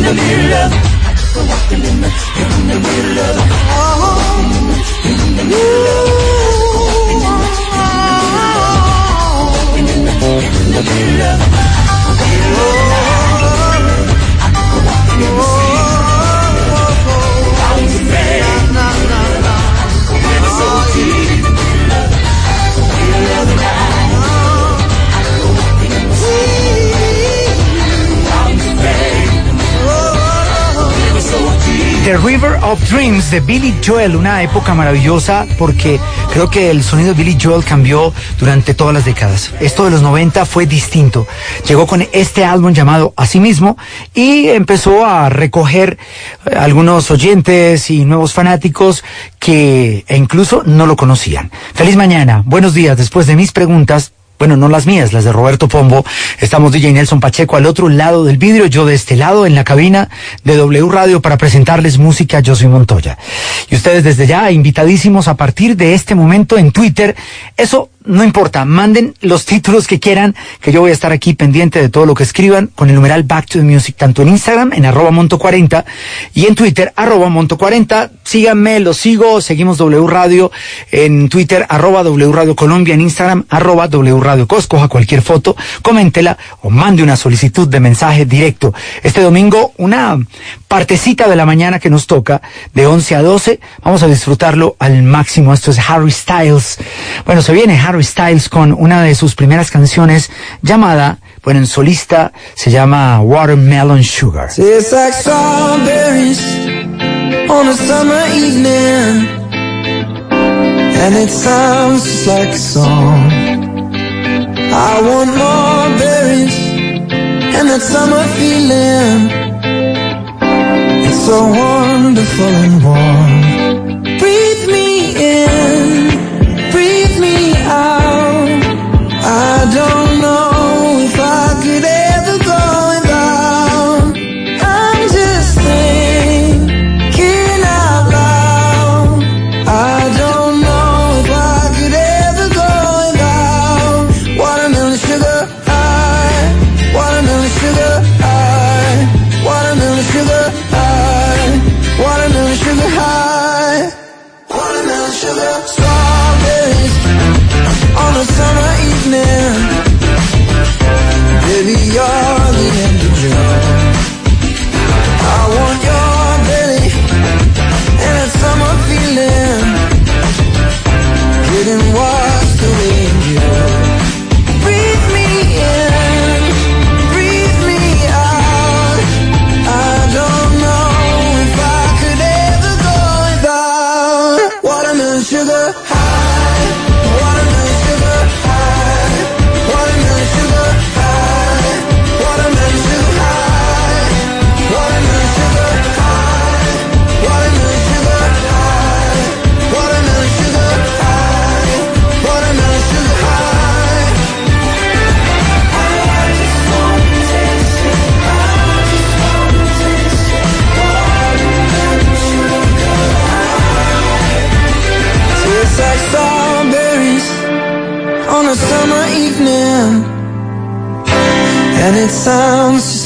in the middle of. Walking in the, in the middle of. In the middle of. The. Dreams de Billy Joel, una época maravillosa porque creo que el sonido de Billy Joel cambió durante todas las décadas. Esto de los 90 fue distinto. Llegó con este álbum llamado A sí mismo y empezó a recoger eh, algunos oyentes y nuevos fanáticos que e incluso no lo conocían. Feliz mañana, buenos días. Después de mis preguntas, bueno, no las mías, las de Roberto Pombo. Estamos DJ Nelson Pacheco al otro lado del vidrio, yo de este lado en la cabina de W Radio para presentarles música. Yo soy Montoya. Y ustedes desde ya invitadísimos a partir de este momento en Twitter. Eso no importa, manden los títulos que quieran, que yo voy a estar aquí pendiente de todo lo que escriban con el numeral Back to the Music, tanto en Instagram, en arroba monto40, y en Twitter, arroba monto40. Síganme, los sigo, seguimos W Radio en Twitter, arroba W Radio Colombia, en Instagram, arroba W Radio Cos, coja cualquier foto, coméntela o mande una solicitud de mensaje directo. Este domingo, una partecita de la mañana que nos toca, de 11 a 12, vamos a disfrutarlo al máximo. Esto es Harry Styles. Bueno, se viene Harry Styles con una de sus primeras canciones llamada, bueno, en solista se llama Watermelon Sugar. And it sounds just like a song. I want more berries and that summer feeling. It's so wonderful and warm.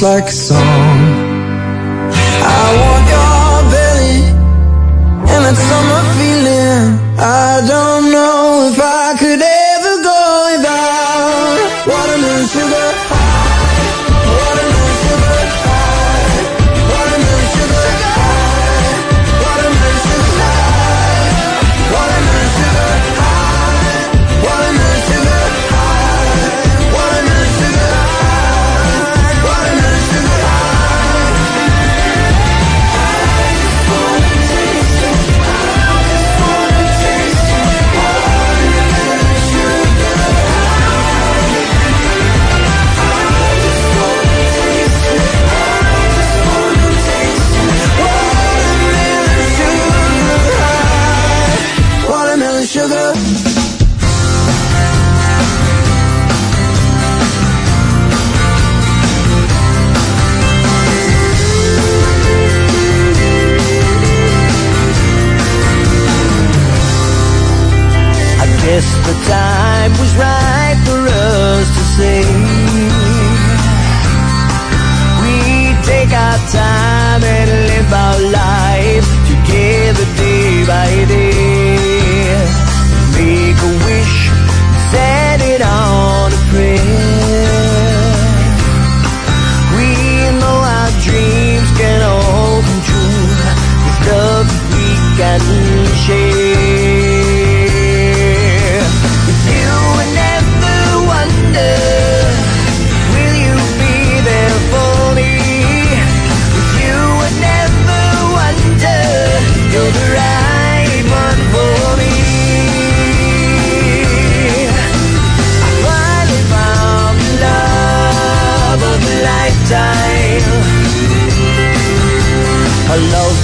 Like a song. Time was right for us to say we take our time and live our life together day by day. Make a wish, set it on a prayer. We know our dreams can all come true with love we can share. hello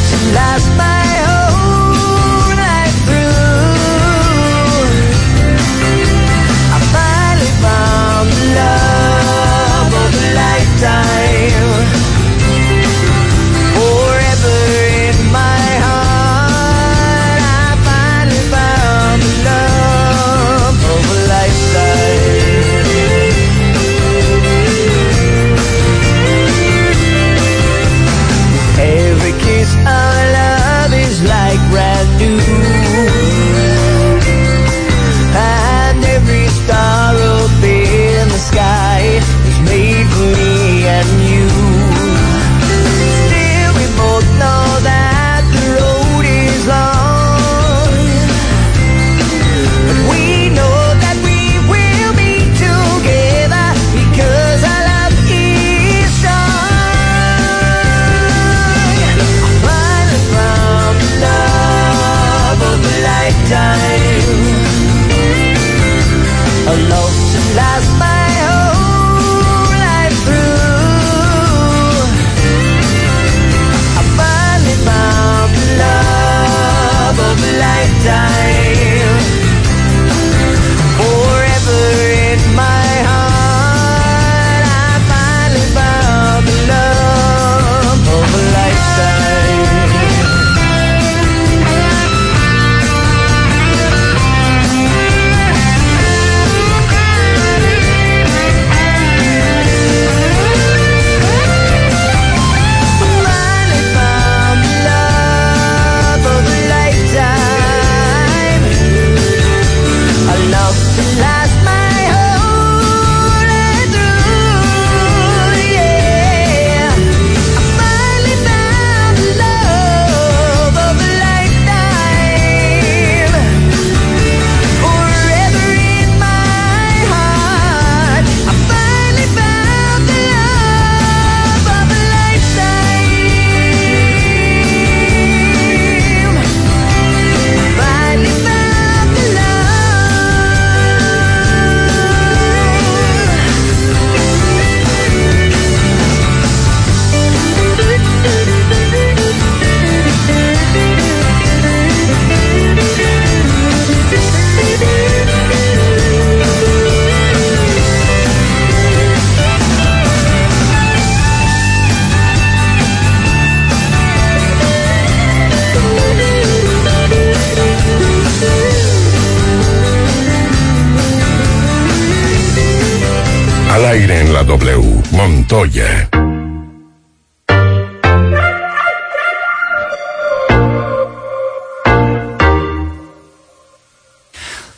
Montoya.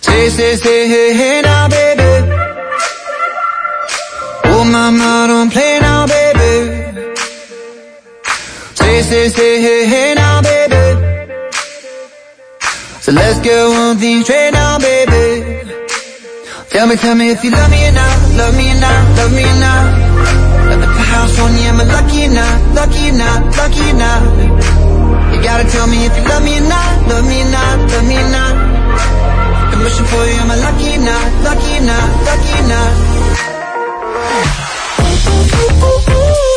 Say, say, say, hey, hey now, baby. Oh, mama, don't play now, baby. Say, say, say, hey, hey now, baby. So let's get one thing straight now, baby. Tell me, tell me if you love me or not, love me or not, love me or not. House on you, am I lucky or not, lucky or not, lucky or not? You gotta tell me if you love me or not, love me or not, love me or not. I'm wishing for you, am I lucky or not, lucky or not, lucky or not? Wishing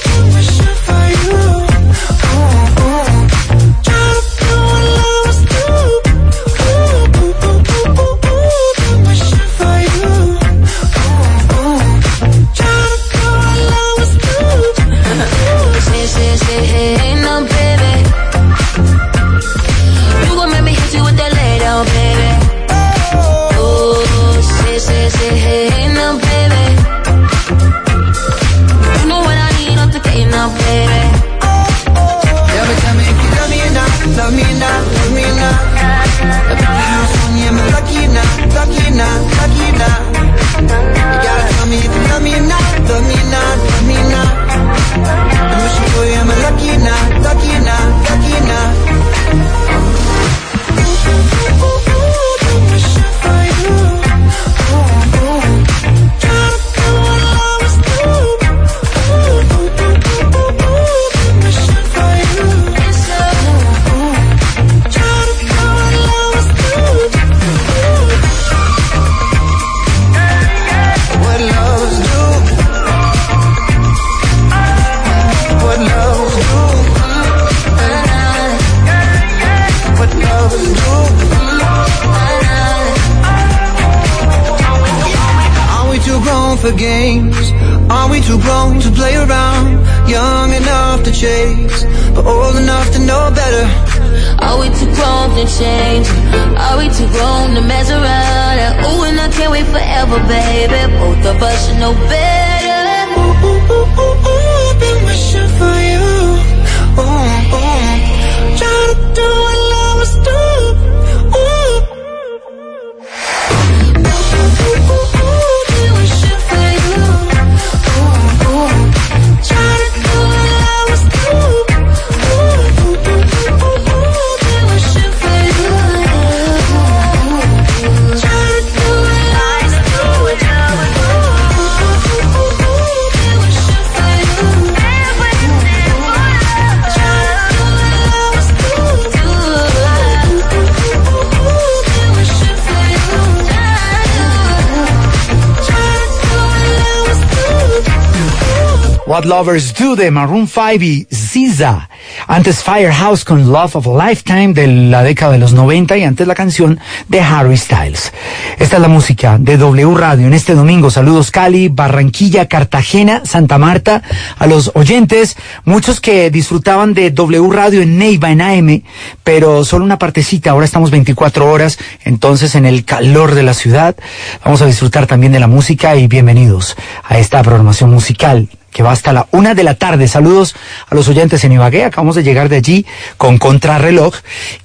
Lovers Do de Maroon 5 y Ziza. Antes Firehouse con Love of a Lifetime de la década de los 90 y antes la canción de Harry Styles. Esta es la música de W Radio en este domingo. Saludos Cali, Barranquilla, Cartagena, Santa Marta, a los oyentes, muchos que disfrutaban de W Radio en Neiva, en AM, pero solo una partecita. Ahora estamos 24 horas, entonces en el calor de la ciudad. Vamos a disfrutar también de la música y bienvenidos a esta programación musical que va hasta la una de la tarde. Saludos a los oyentes en Ibagué. Acabamos de llegar de allí con contrarreloj.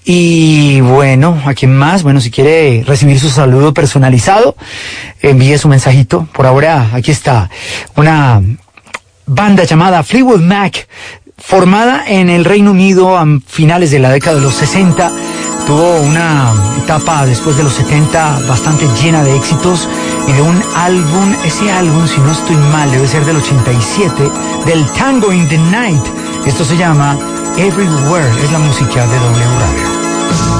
Y bueno, ¿a quién más? Bueno, si quiere recibir su saludo personalizado, envíe su mensajito. Por ahora, aquí está una banda llamada Fleetwood Mac, formada en el Reino Unido a finales de la década de los 60 tuvo una etapa después de los 70 bastante llena de éxitos y de un álbum, ese álbum, si no estoy mal, debe ser del 87, del Tango in the Night. Esto se llama Everywhere, es la música de W Radio.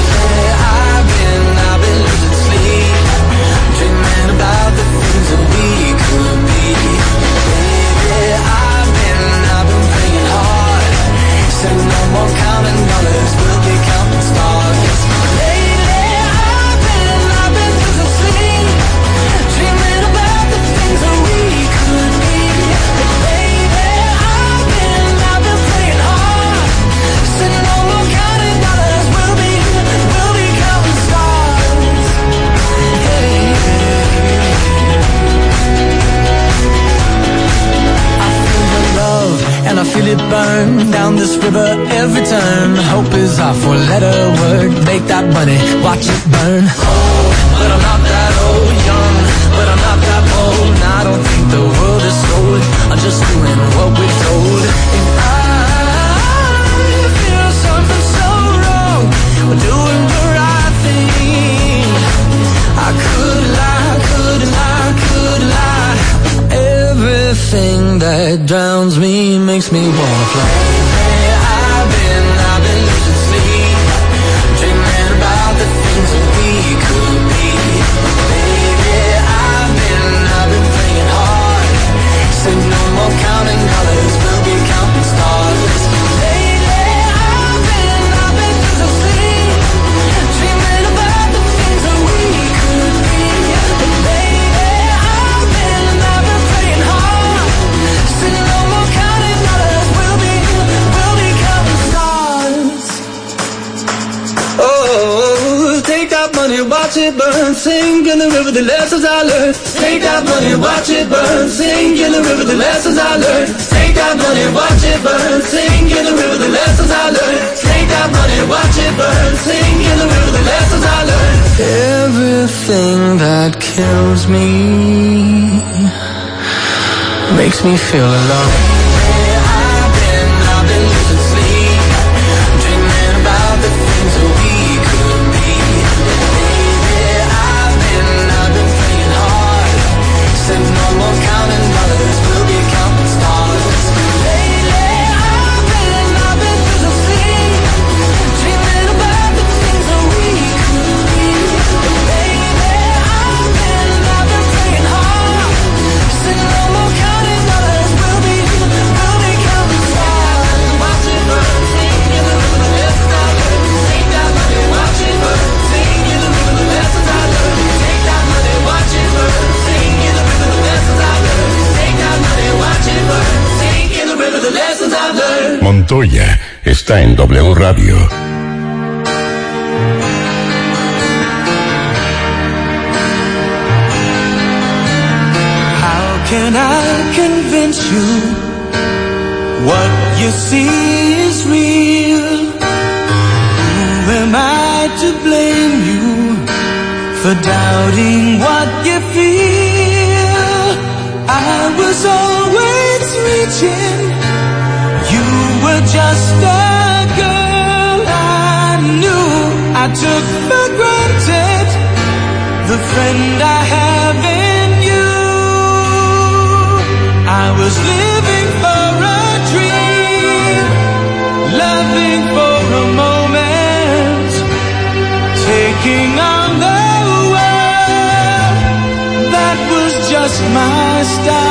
the thing that kills me. Makes me feel alone. Montoya está en W Radio. How can I convince you what you see is real? Who am I to blame you for doubting what just a girl I knew. I took for granted the friend I have in you. I was living for a dream, loving for a moment, taking on the world. That was just my style.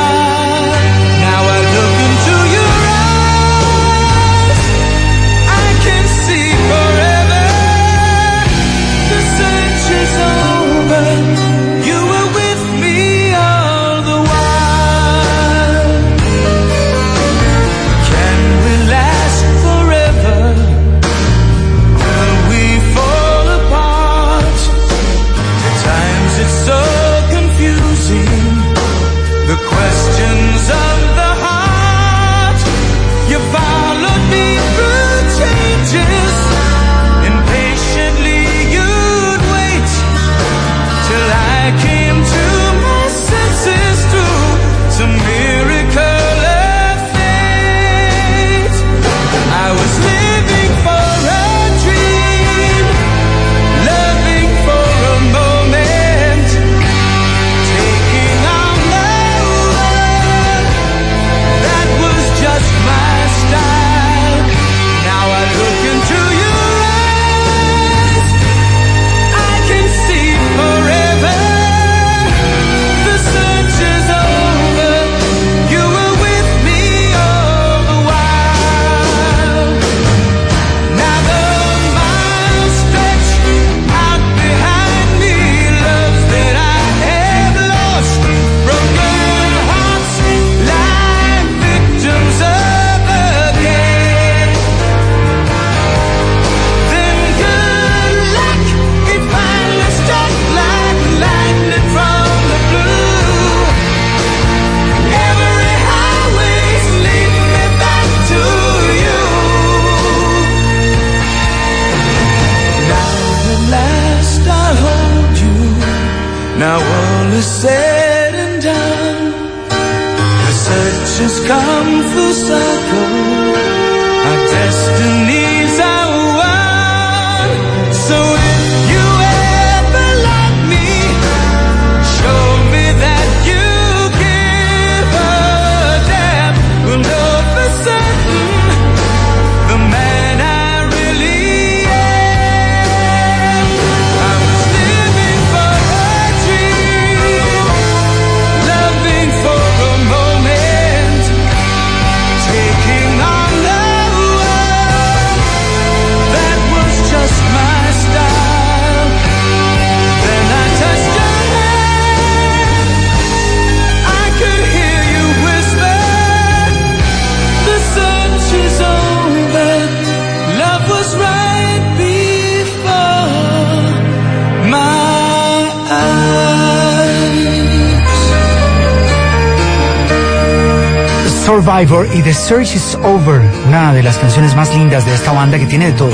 Survivor y The Search is Over, una de las canciones más lindas de esta banda que tiene de todo.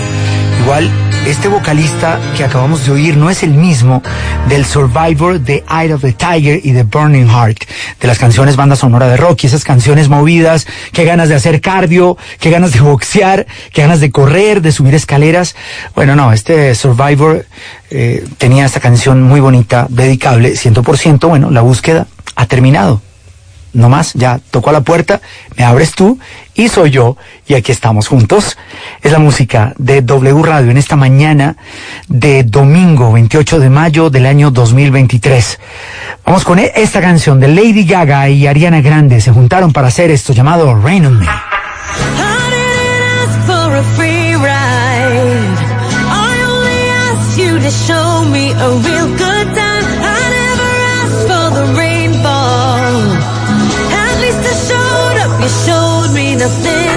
Igual, este vocalista que acabamos de oír no es el mismo del Survivor de Eye of the Tiger y de Burning Heart, de las canciones banda sonora de rock y esas canciones movidas, qué ganas de hacer cardio, qué ganas de boxear, qué ganas de correr, de subir escaleras. Bueno, no, este Survivor eh, tenía esta canción muy bonita, dedicable, 100%, bueno, la búsqueda ha terminado no más, ya tocó a la puerta, me abres tú y soy yo y aquí estamos juntos. Es la música de W Radio en esta mañana de domingo 28 de mayo del año 2023. Vamos con e- esta canción de Lady Gaga y Ariana Grande. Se juntaron para hacer esto llamado Rain on Me. You showed me nothing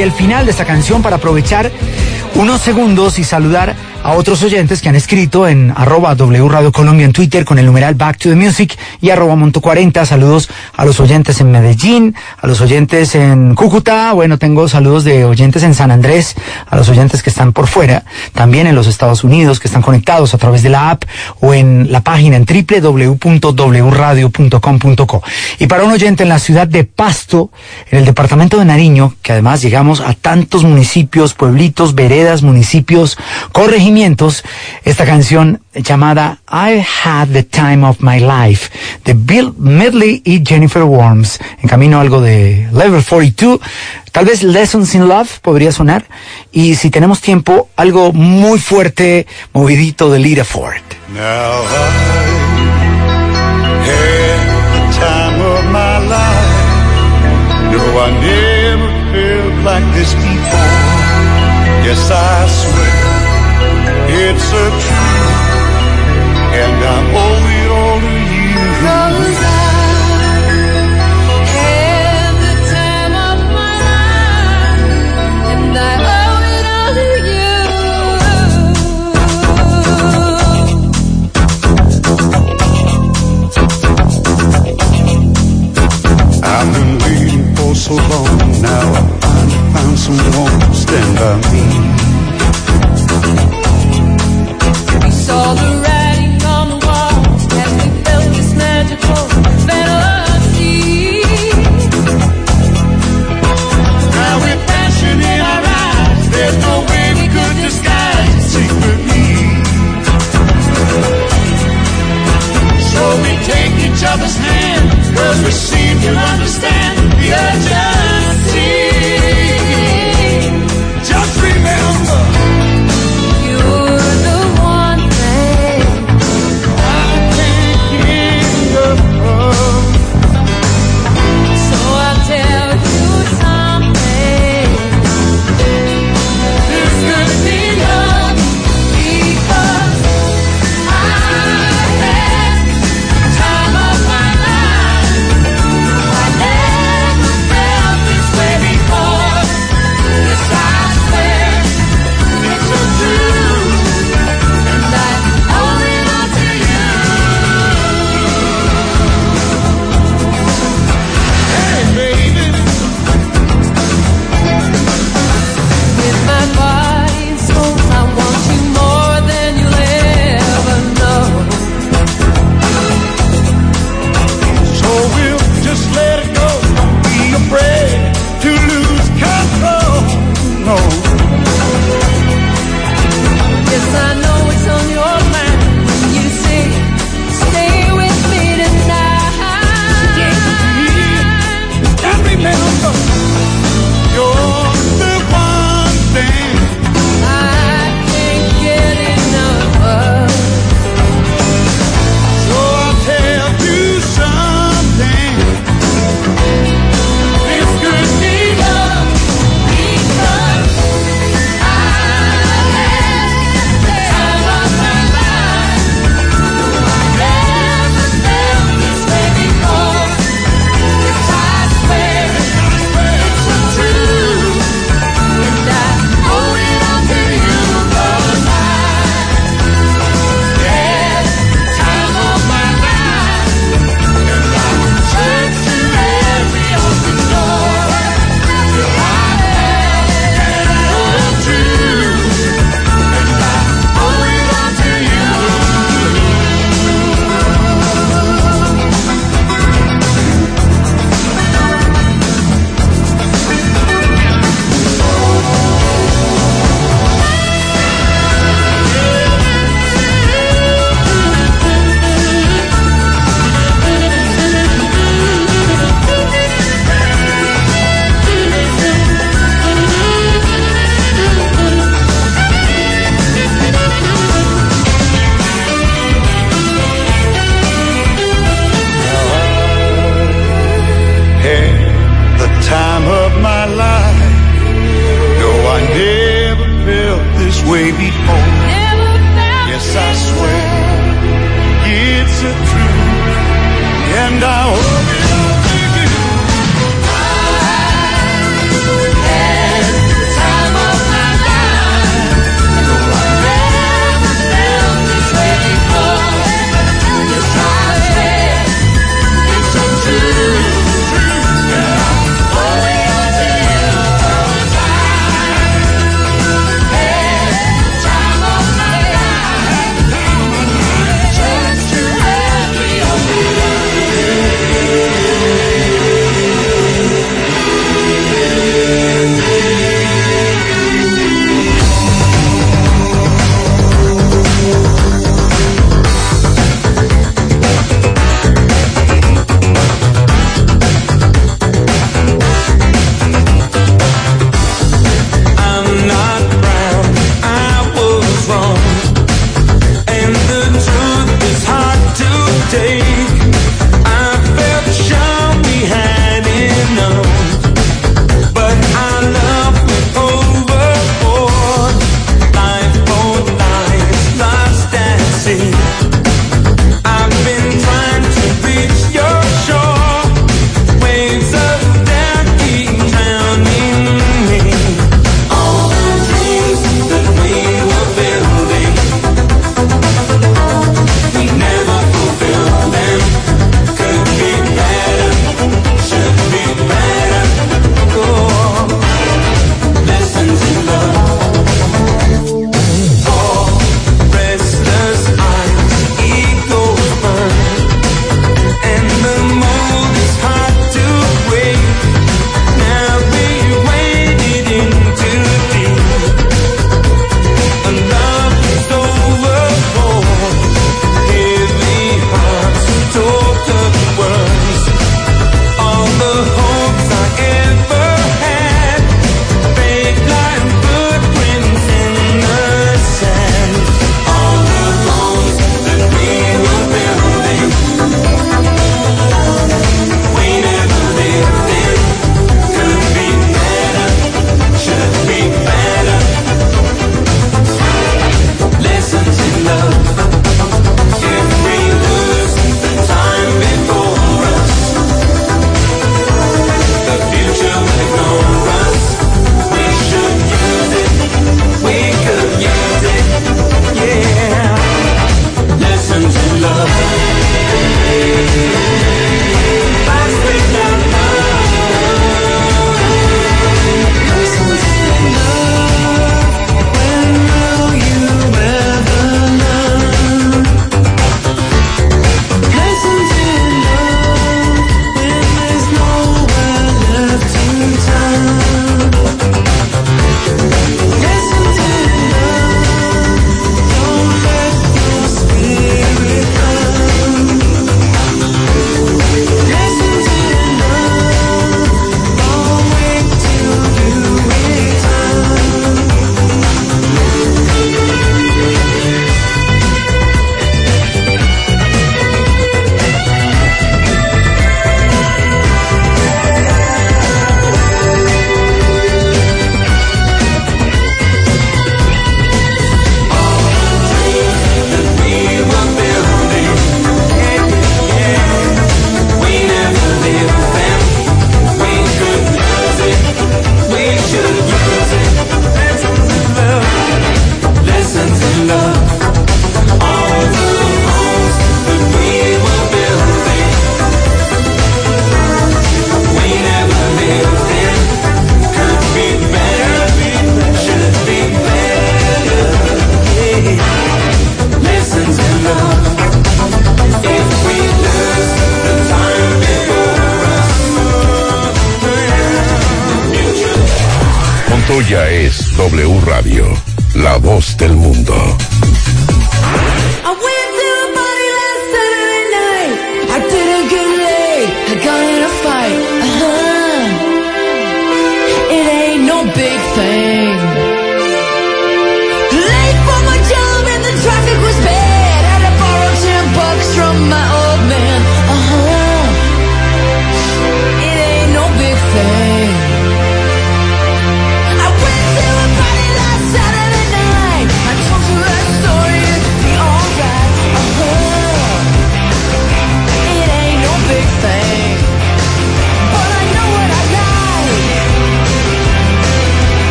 Y el final de esta canción para aprovechar unos segundos y saludar a otros oyentes que han escrito en arroba W Radio Colombia en Twitter con el numeral Back to the Music y arroba Monto 40. Saludos a los oyentes en Medellín, a los oyentes en Cúcuta. Bueno, tengo saludos de oyentes en San Andrés, a los oyentes que están por fuera, también en los Estados Unidos, que están conectados a través de la app o en la página en www.wradio.com.co. Y para un oyente en la ciudad de Pasto, en el departamento de Nariño, que además llegamos a tantos municipios, pueblitos, veredas, municipios, corregimientos, esta canción llamada I Had the Time of My Life de Bill Medley y Jennifer Worms. En camino algo de Level 42, tal vez Lessons in Love podría sonar. Y si tenemos tiempo, algo muy fuerte, movidito de Lita Ford. Now I had the time of my life. No, I never felt like this before. Yes, I swear it's a truth, and I owe it all to you. Cause I had the time of my life, and I owe it all to you. I've been waiting for so long. Now I finally found someone to stand by me.